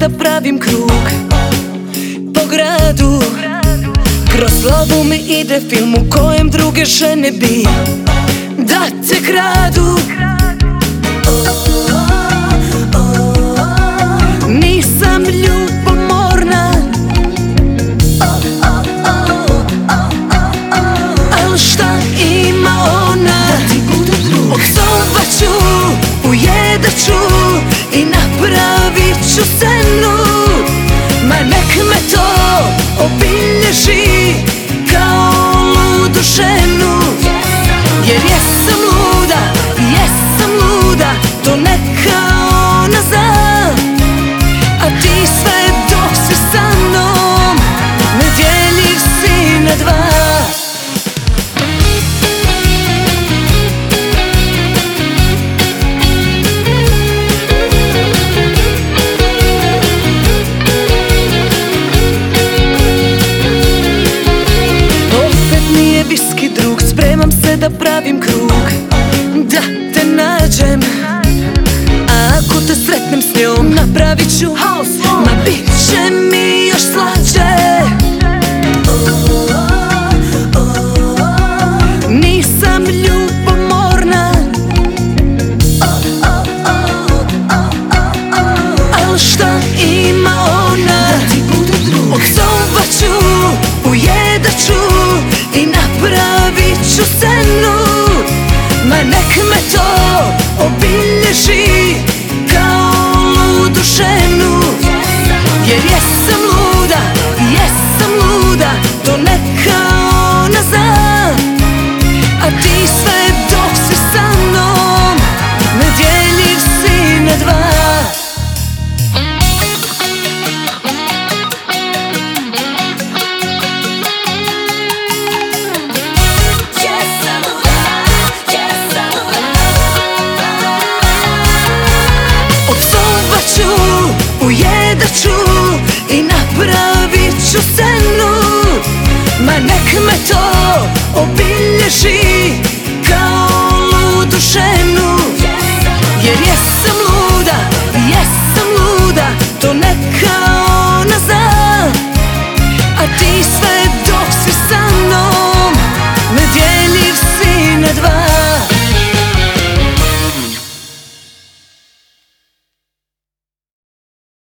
da pravim krug Po gradu. Kroz slavu mi ide film u kojem druge žene bi Da te kradu. Pravim krug Da te nađem. A ako te sretnem s njom Napravit ću Ma bit će mi još slađe. Nisam ljubomorna. I napravit ću scenu Ma nek me to obilježi ću I napravit ću scenu. Ma nek me to obilježi